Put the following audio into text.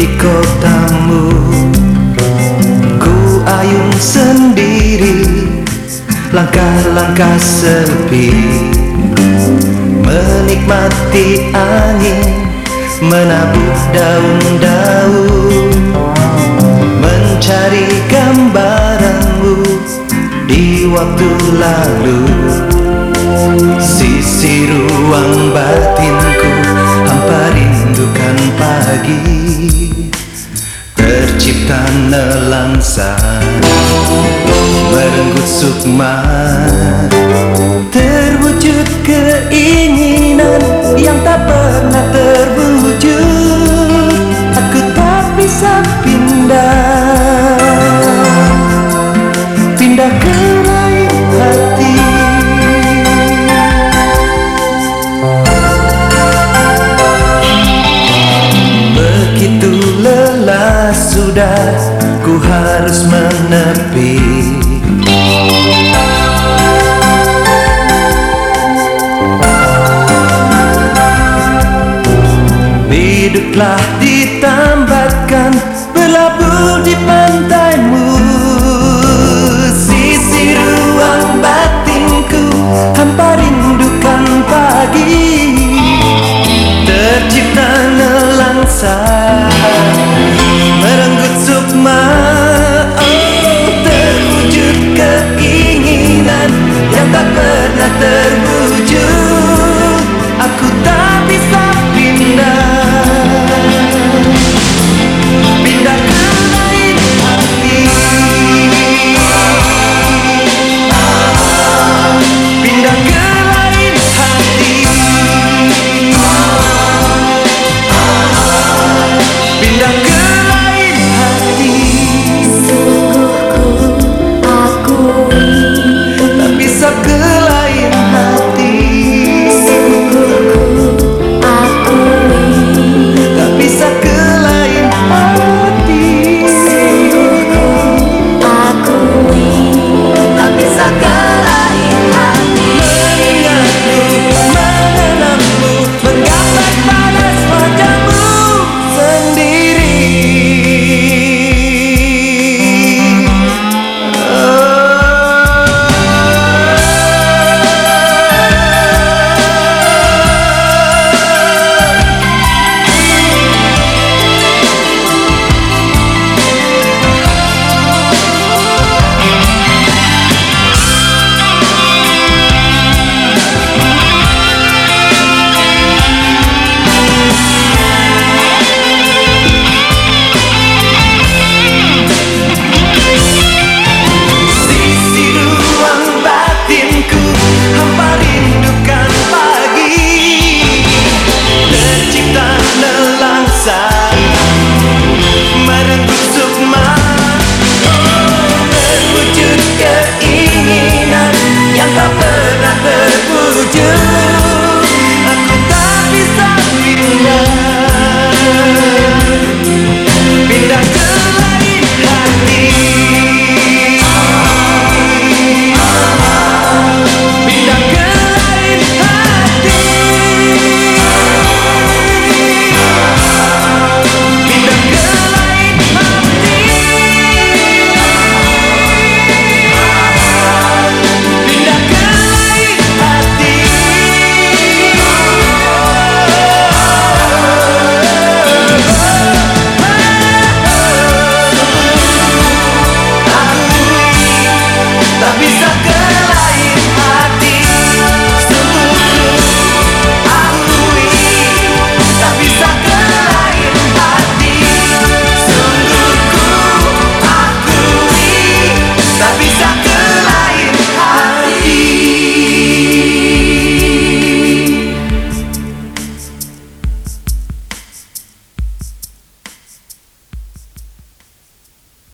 di kotamu. Ku ayun sendiri Langkah-langkah sepi. Menikmati angin Menabuh daun-daun. Mencari gambaranmu Di waktu lalu. Sisi ruang rindukan pagi Tercipta nelangsa Merenggut sukma sudah Ku harus menepi. Biduklah ditambahkan Berlabuh di pantaimu. Sisi ruang batinku Hampa rindukan pagi. Tercipta nelangsa